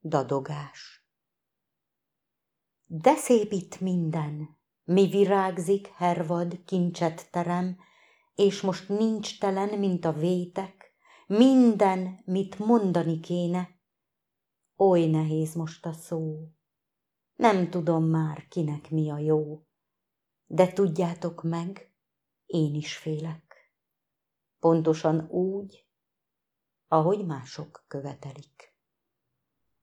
dadogás. De szép itt minden, mi virágzik, hervad, kincset terem, és most nincs telen, mint a vétek, minden, mit mondani kéne. Oly nehéz most a szó, nem tudom már, kinek mi a jó, de tudjátok meg, én is félek. Pontosan úgy, ahogy mások követelik.